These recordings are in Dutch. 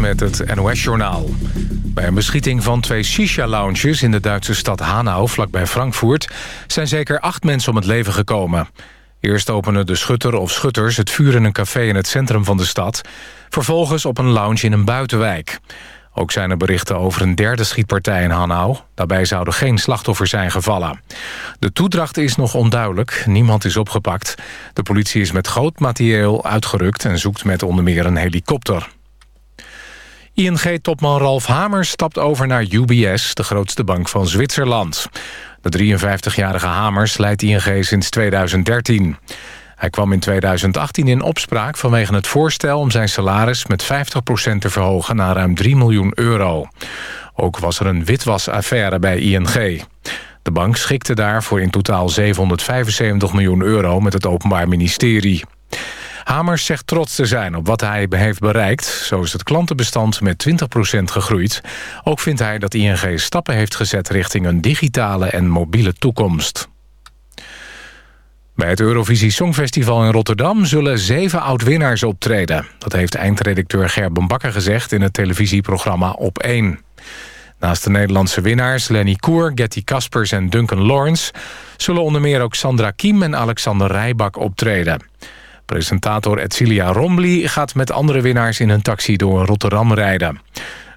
met het NOS-journaal. Bij een beschieting van twee shisha-lounges in de Duitse stad Hanau... vlakbij Frankfurt, zijn zeker acht mensen om het leven gekomen. Eerst openen de schutter of schutters het vuur in een café in het centrum van de stad... vervolgens op een lounge in een buitenwijk. Ook zijn er berichten over een derde schietpartij in Hanau. Daarbij zouden geen slachtoffers zijn gevallen. De toedracht is nog onduidelijk. Niemand is opgepakt. De politie is met groot materieel uitgerukt... en zoekt met onder meer een helikopter. ING-topman Ralf Hamers stapt over naar UBS... de grootste bank van Zwitserland. De 53-jarige Hamers leidt ING sinds 2013. Hij kwam in 2018 in opspraak vanwege het voorstel om zijn salaris met 50% te verhogen naar ruim 3 miljoen euro. Ook was er een witwasaffaire bij ING. De bank schikte daarvoor in totaal 775 miljoen euro met het Openbaar Ministerie. Hamers zegt trots te zijn op wat hij heeft bereikt. Zo is het klantenbestand met 20% gegroeid. Ook vindt hij dat ING stappen heeft gezet richting een digitale en mobiele toekomst. Bij het Eurovisie Songfestival in Rotterdam zullen zeven oud-winnaars optreden. Dat heeft eindredacteur Gerben Bakker gezegd in het televisieprogramma Op 1. Naast de Nederlandse winnaars Lenny Koer, Getty Kaspers en Duncan Lawrence... zullen onder meer ook Sandra Kiem en Alexander Rijbak optreden. Presentator Edcilia Rombly gaat met andere winnaars in een taxi door Rotterdam rijden.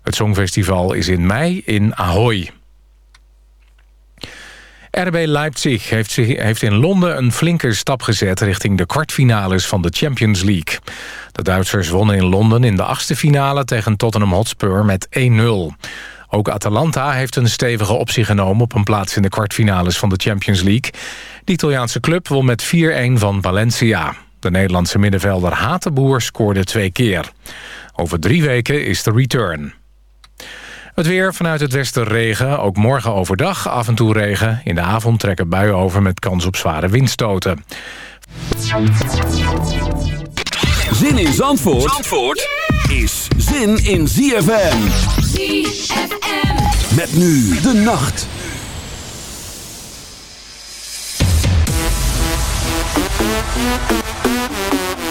Het Songfestival is in mei in Ahoy. RB Leipzig heeft, heeft in Londen een flinke stap gezet... richting de kwartfinales van de Champions League. De Duitsers wonnen in Londen in de achtste finale... tegen Tottenham Hotspur met 1-0. Ook Atalanta heeft een stevige optie genomen... op een plaats in de kwartfinales van de Champions League. De Italiaanse club won met 4-1 van Valencia. De Nederlandse middenvelder Hatenboer scoorde twee keer. Over drie weken is de return. Het weer vanuit het westen regen, ook morgen overdag af en toe regen. In de avond trekken buien over met kans op zware windstoten. Zin in Zandvoort, Zandvoort is zin in ZFM. ZFM. Met nu de nacht. Thank you.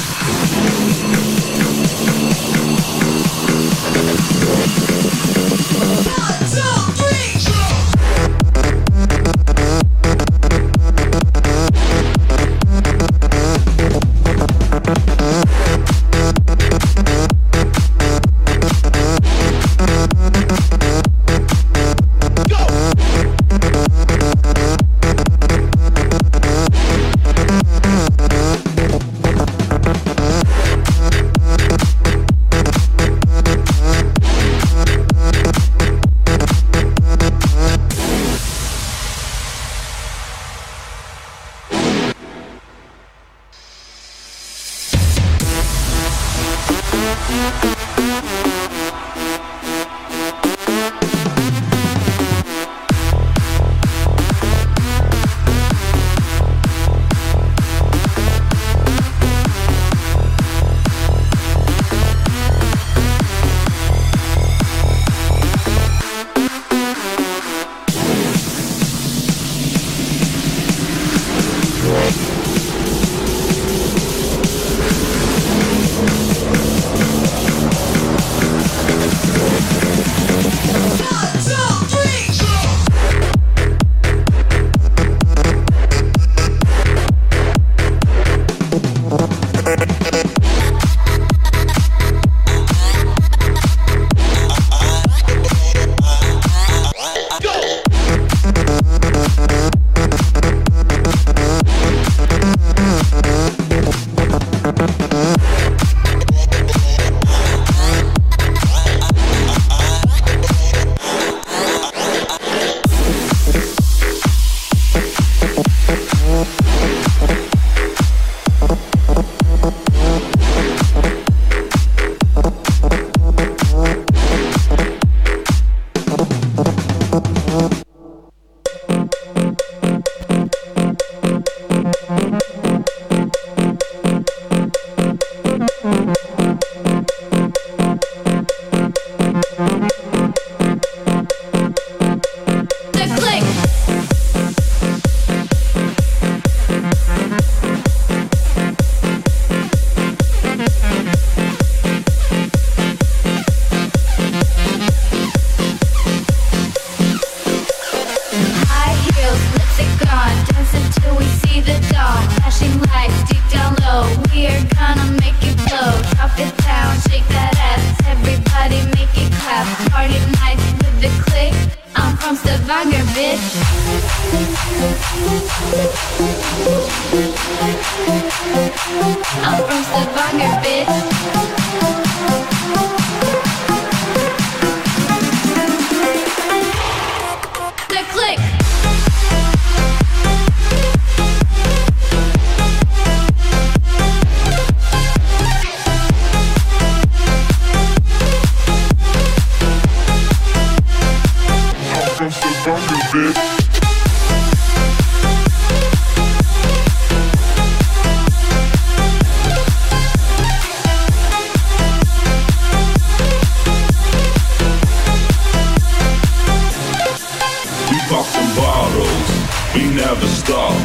Popping bottles, we never stop.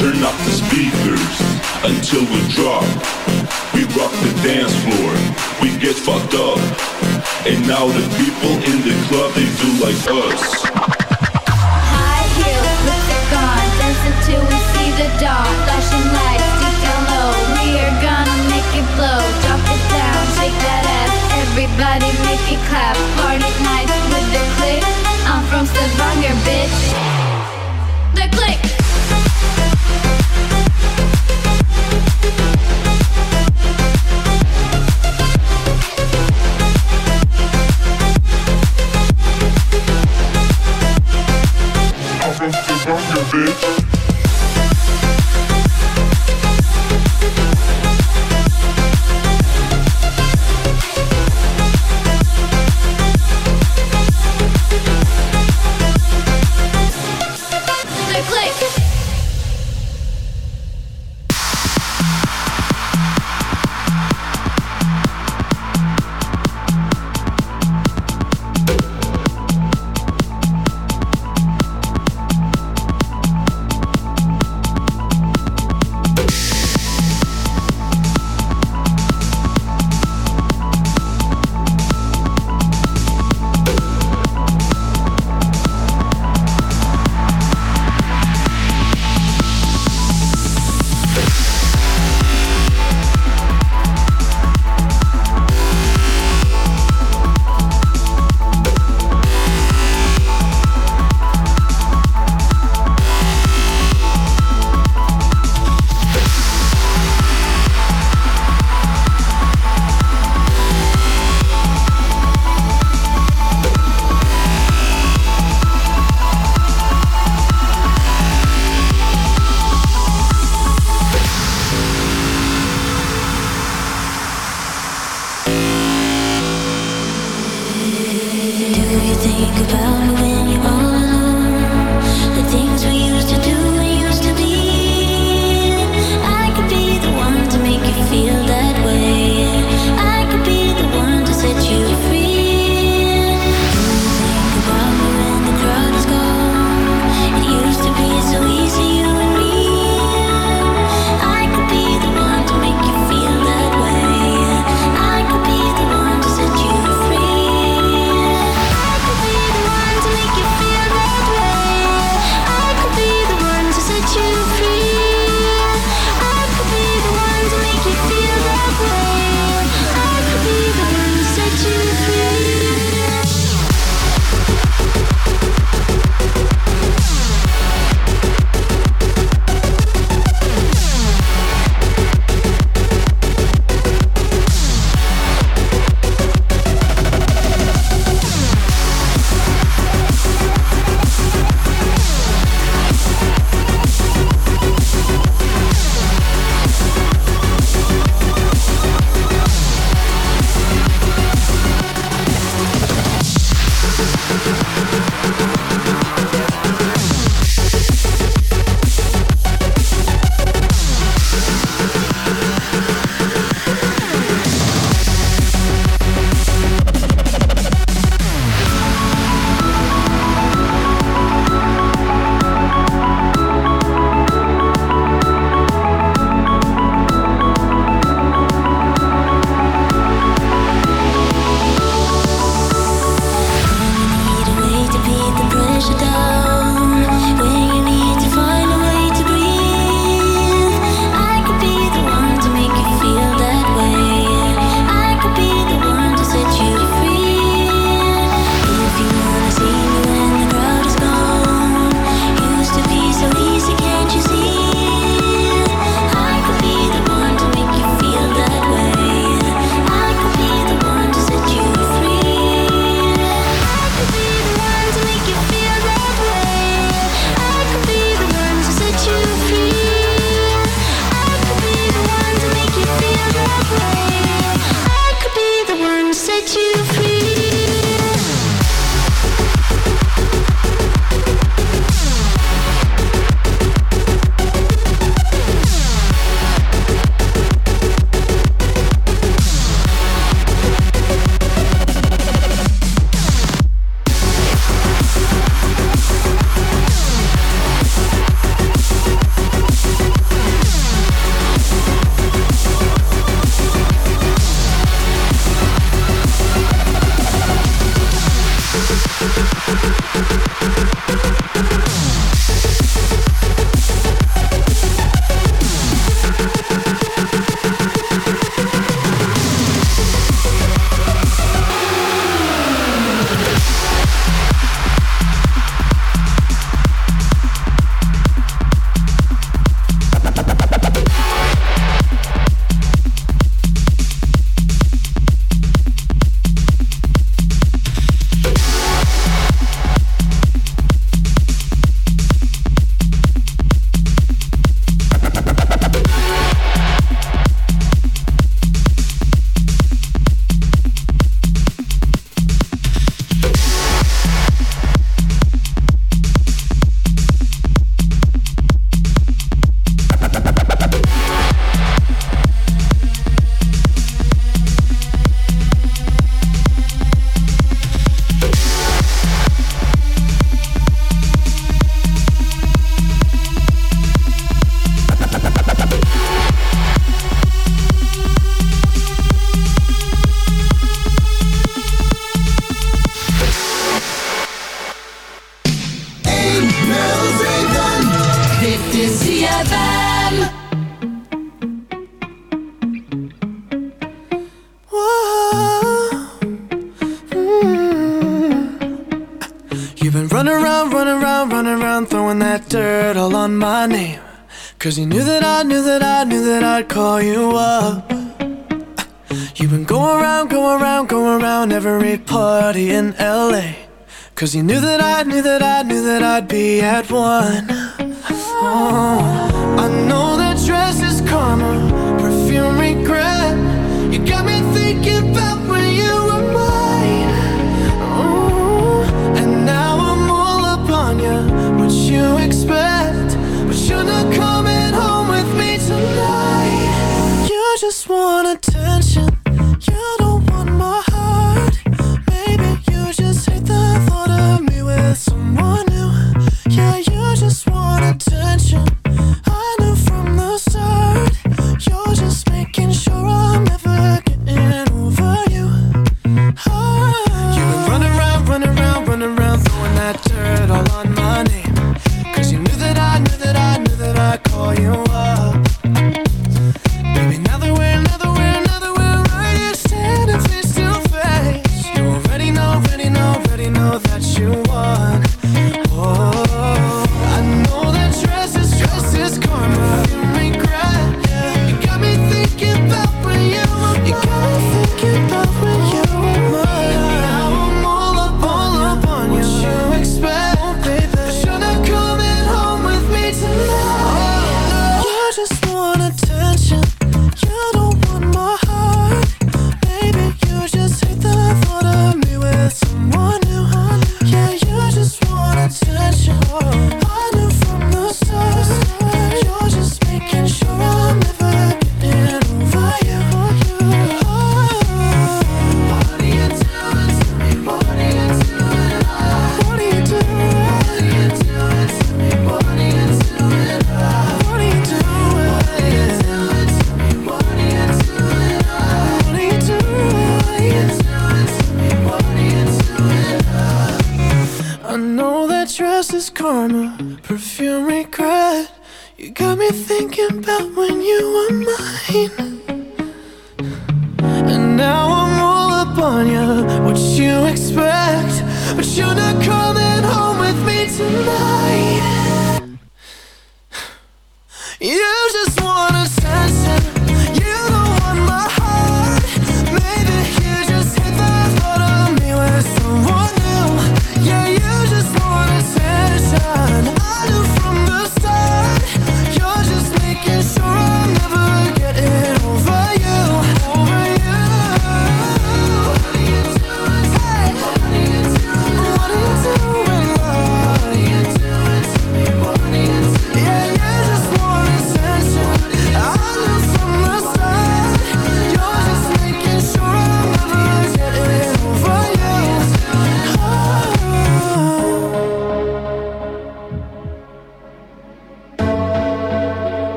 Turn up the speakers until we drop. We rock the dance floor, we get fucked up. And now the people in the club, they do like us. High heels, dance until we see the dawn. Flashing lights, deep down low, we are gonna make it. Drop it down, shake that ass, everybody make it clap. Party night with the click from Stavanger, bitch. The click. Bitch.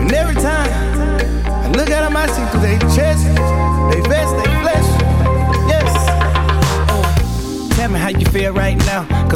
And every time I look at them, I see through their chest, they vest, they flesh. Yes. Tell me how you feel right now.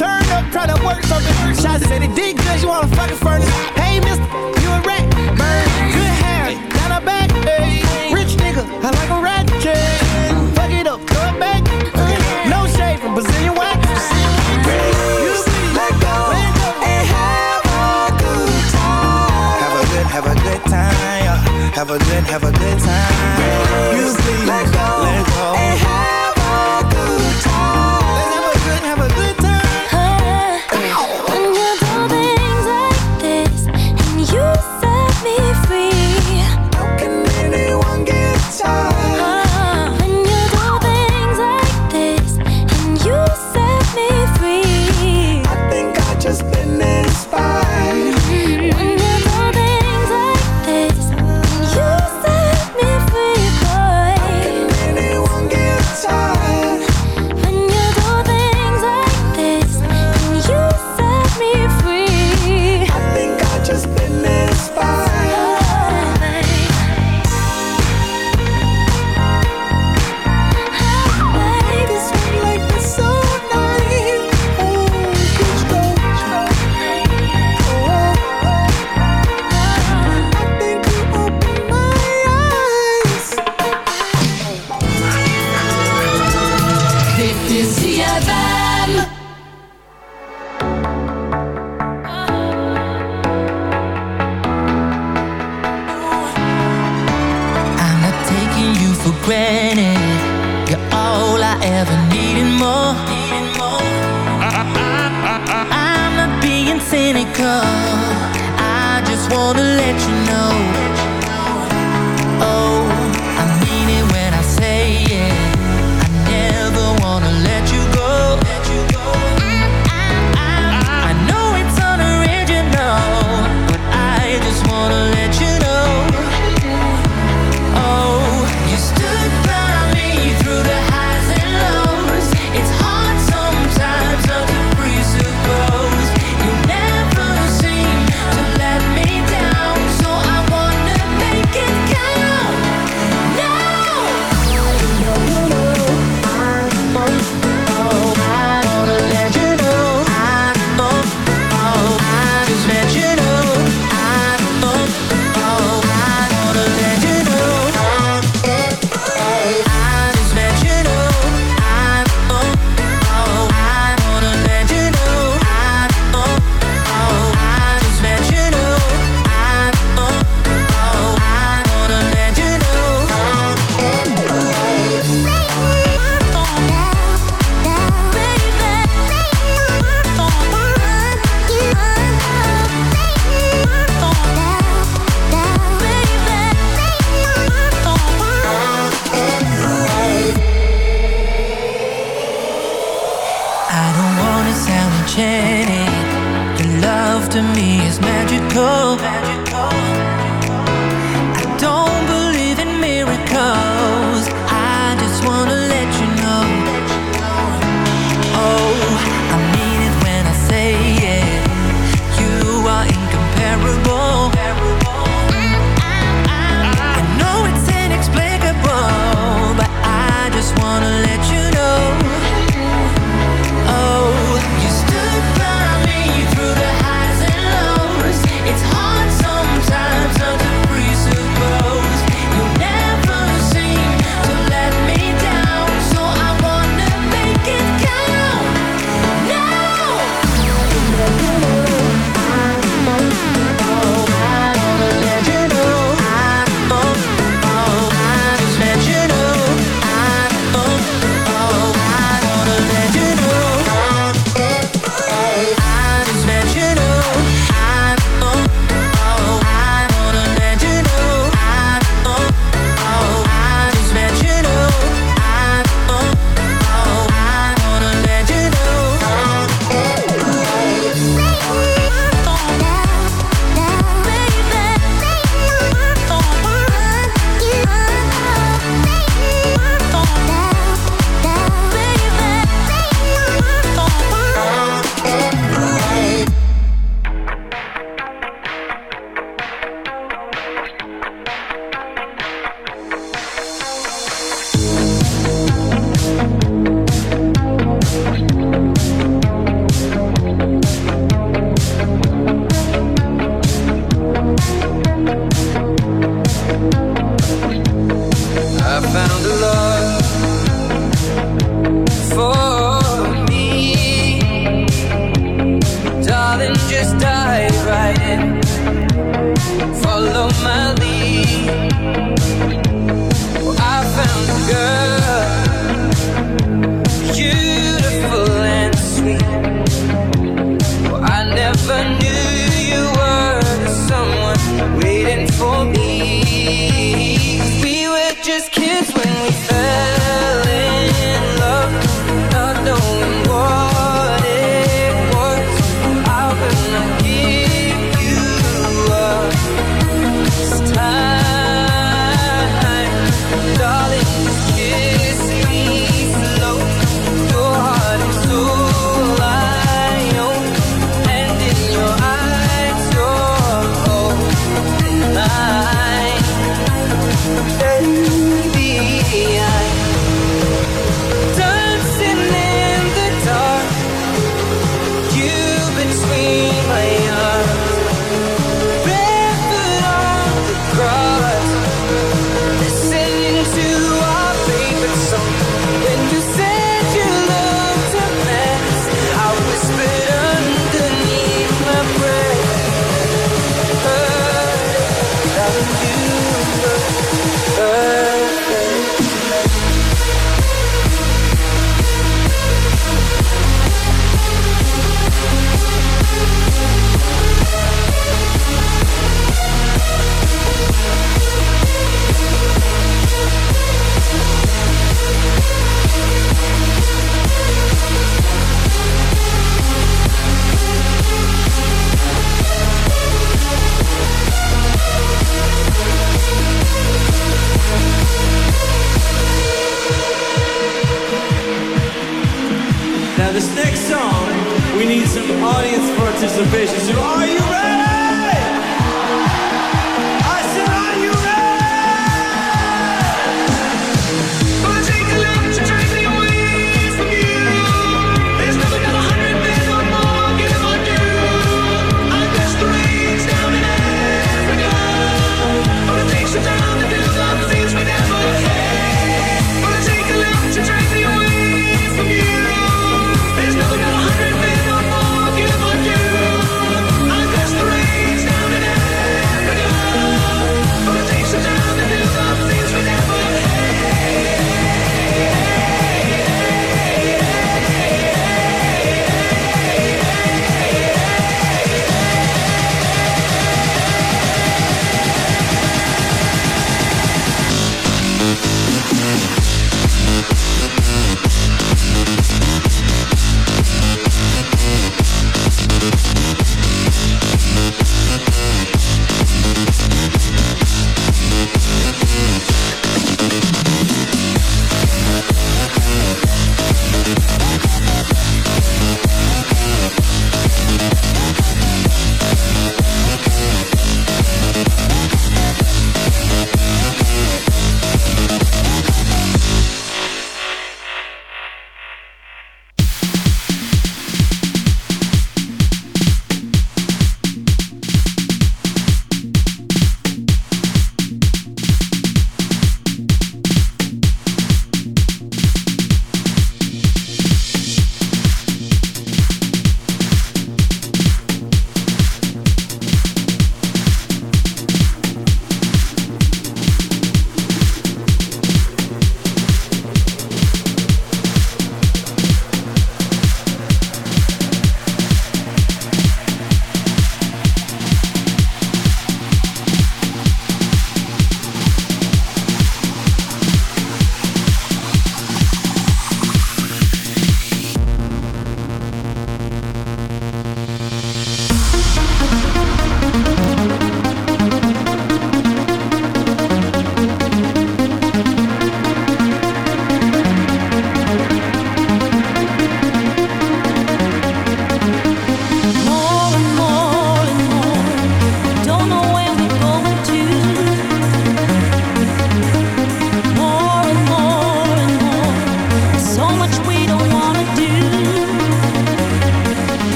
turn up, try to work something. Shots said it did good, you wanna fucking furnace. Hey, mister, you a rat. Burn, good hair, down her back. Hey, rich nigga, I like a rat chain. Fuck it up, throw it back. No shade from Brazilian wax. You see, let go and have a good time. Have a good, have a good time. Have a good, have a good time.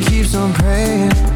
keeps on praying.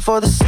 for the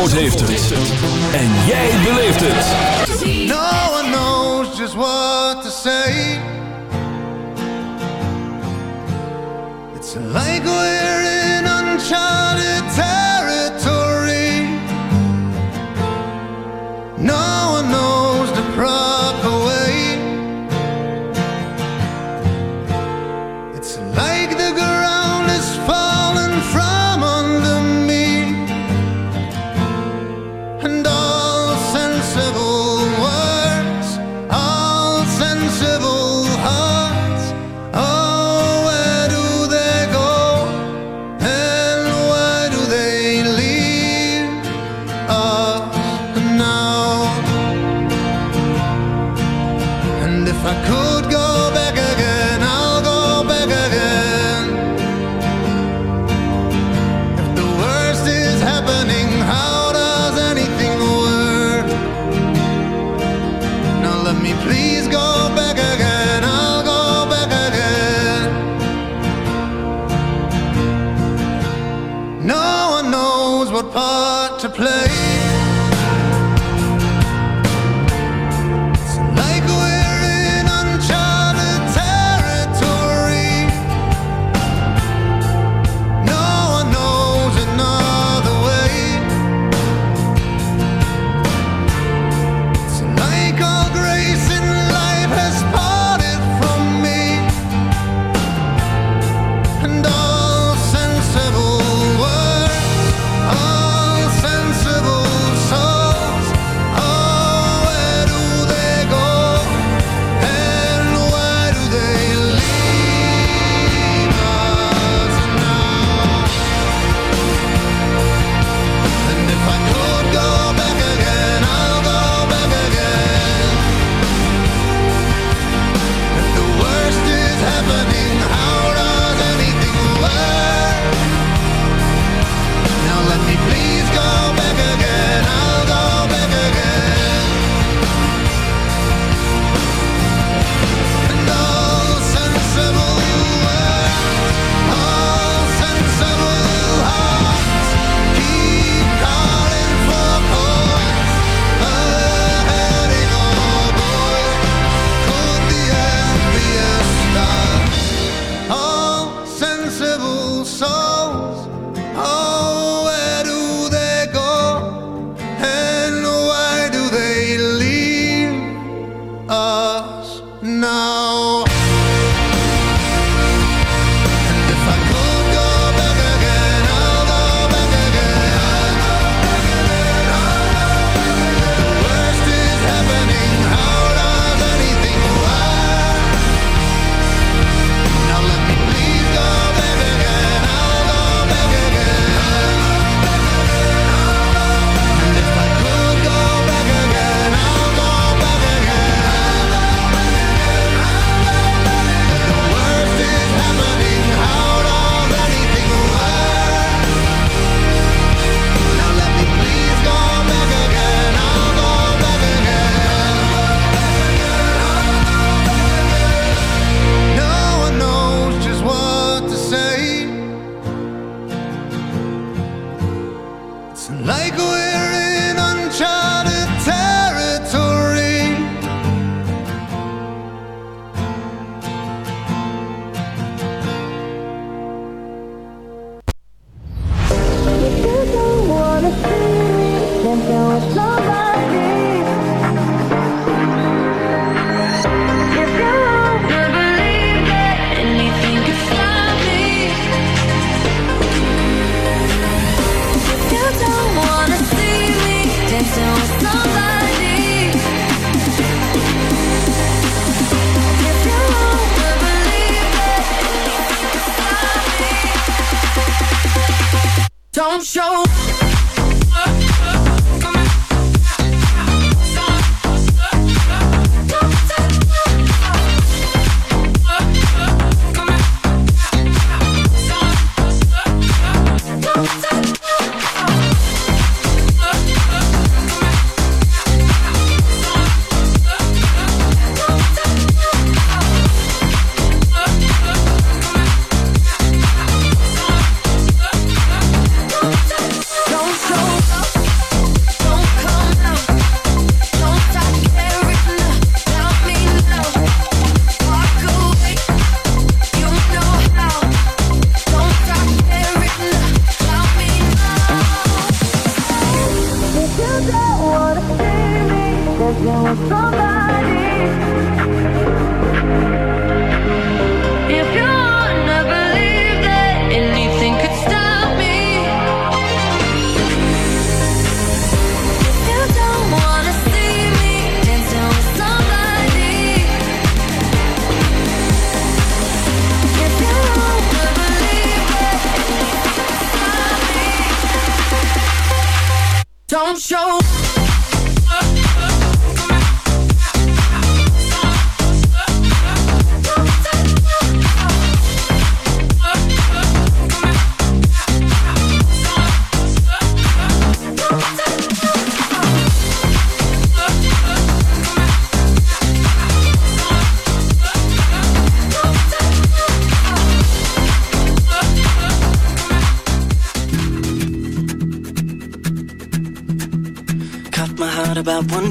Zandvoort heeft het. En jij beleeft het. No one knows just what to say. It's like we're in uncharted territory. No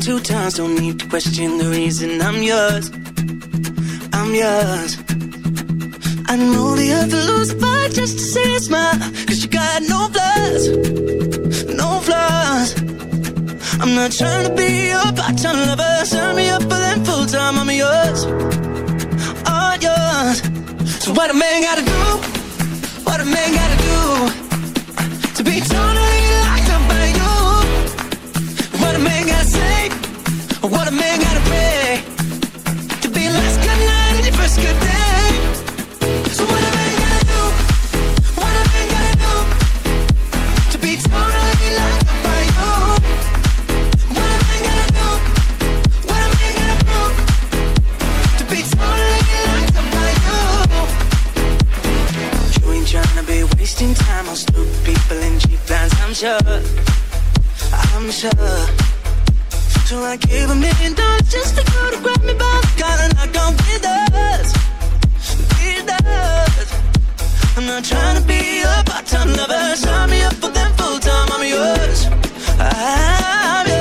two times. Don't need to question the reason I'm yours. I'm yours. I know the earth will lose a fight just to see a smile. Cause you got no flaws, no flaws. I'm not trying to be your part-time lover. Sign me up for them full-time. I'm yours, all yours. So what a man gotta do? What a man gotta do to be totally locked up by you? What a man gotta say? What a man gotta pray to be last good night and your first good day? So what a man gotta do? What a man gotta do to be totally locked up by you? What a man gotta do? What a man gotta do to be totally by you? You ain't be wasting time on stupid people cheap. I'm sure. I'm sure. So I gave a million dollars just to go to grab me by the collar knock on with us, with us. I'm not trying to be a part-time lover. Sign me up for them full-time. I'm yours. I'm yours.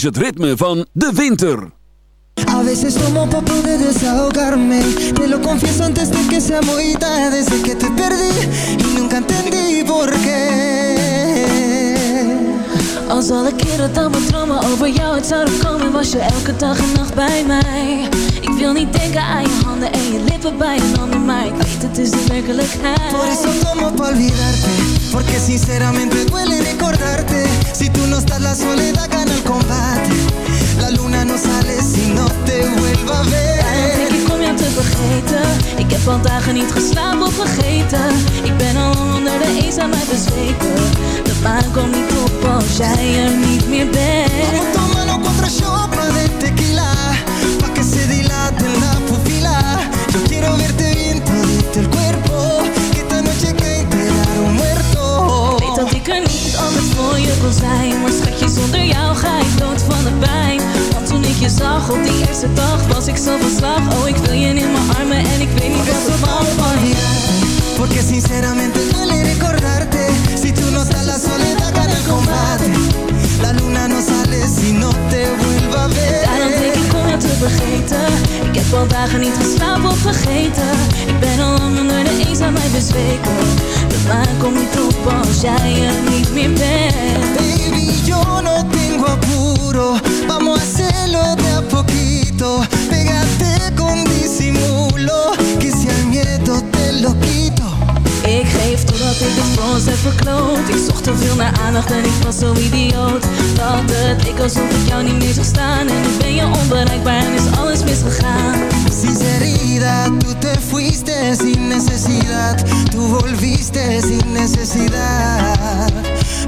Is het ritme van de winter. A veces tomo pa poder desahogarme. Te lo confieso antes de que sea muy tarde. Desde que te perdí y nunca entendí por qué. Al zal ik keren dan mijn dromen over jou uit zouden komen Was je elke dag en nacht bij mij. Ik wil niet denken aan je handen en je lippen bij een ander Maar ik weet het is de werkelijkheid. Por eso tomo pa olvidarte Porque sinceramente duele recordarte. Si tú no estás la soledad combate. La luna no sale si no te vuelva a Daarom denk ver ik om jou te vergeten. Ik heb al dagen niet geslapen of vergeten. Ik ben al onder de eenzaamheid bezweken. De maan komt niet op als jij er niet meer bent. Vamos tomando contra chopa de tequila. Pa' que se dilate eerste dag Was ik zo van slag. Oh, ik wil je in mijn armen En ik weet niet wat er van pa' olvidarte Porque sinceramente duele recordarte. Si tú no estás la soledad gana el combate. La luna no sale si no te vuelva a Daarom denk ver ik om te vergeten. Ik heb al dagen niet geslapen of vergeten. Ik ben al lang onder de eenzaamheid bezweken. De maan komt niet op als jij er niet meer bent. Baby, yo no tengo apuro. Vamos a hacerlo de a poquito. Pégate con disimulo Que si al miedo te lo quito. Ik geef totdat ik het voor ons heb verkloot. Ik zocht te veel naar aandacht en ik was zo idioot. Dat het leek alsof ik jou niet meer zag staan. En nu ben je onbereikbaar en is alles misgegaan. Sinceridad, tú te fuiste sin necesidad. Tú volviste sin necesidad.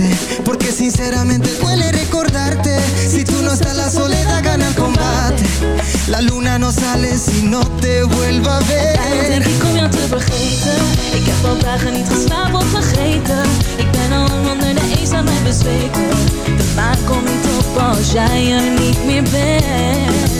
Olvidarte Porque sinceramente duele recordarte. Si tú no estás la soledad gana el combate. La luna no sale si no te vuelva a Daarom denk ver ik om jou te vergeten. Ik heb al dagen niet geslapen of vergeten. Ik ben al onder de eenzaamheid bezweken. De maan komt niet op als jij er niet meer bent